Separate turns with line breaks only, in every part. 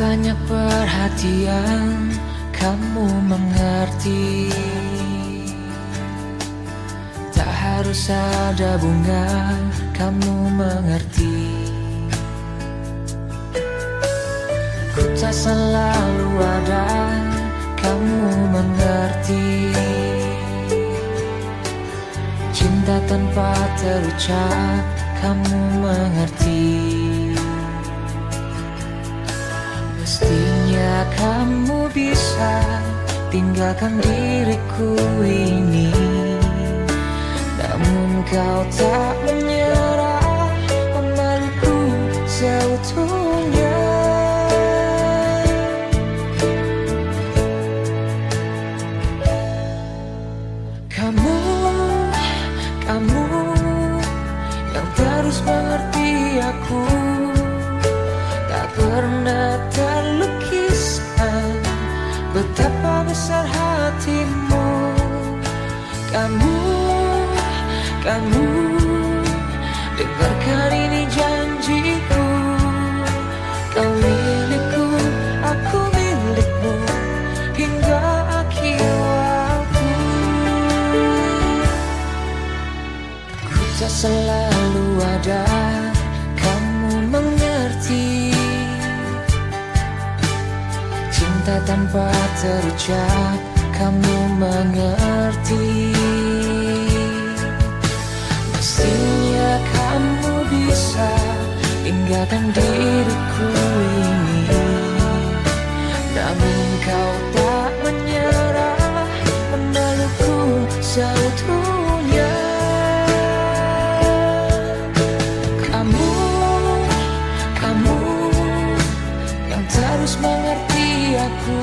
Banyak perhatian kamu mengerti. Tak harus ada bunga kamu mengerti tak selalu ada kamu mengerti. Cinta tanpa terucap kamu mengerti. Mestinya kamu bisa tinggalkan diriku ini. Namun kau tak terus mengerti aku. Tak pernah terlukiskan Betapa besar hatimu. Kamu, kamu Dengarkan ini janjiku. Kau milikku, aku milikmu Hingga akhir waktu. Ku tak selalu ada Kamu mengerti. Cinta tanpa terucap Kamu mengerti. Mestinya kamu bisa Tinggalkan diriku mengerti aku.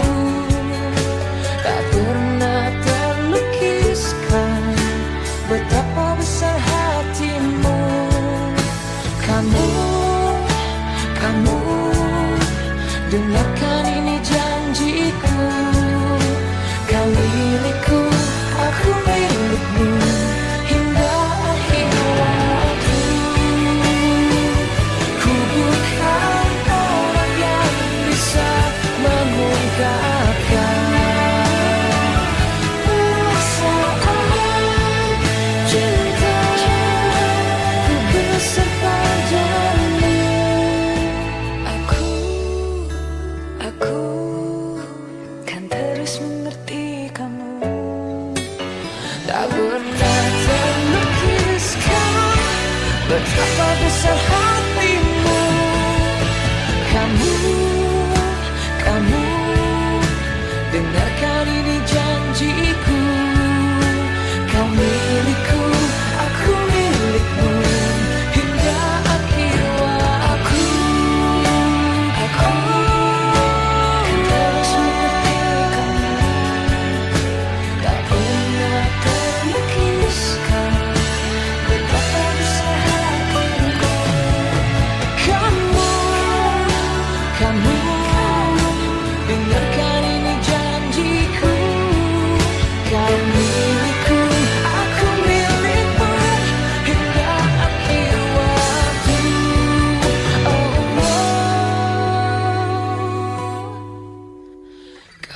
Tak pernah terlukiskan Betapa besar hatimu. Kamu, kamu Dengarkan Betapa besar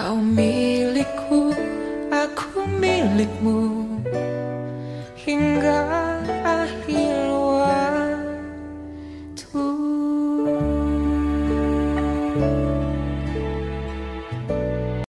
Kau milikku, aku milikmu. Hingga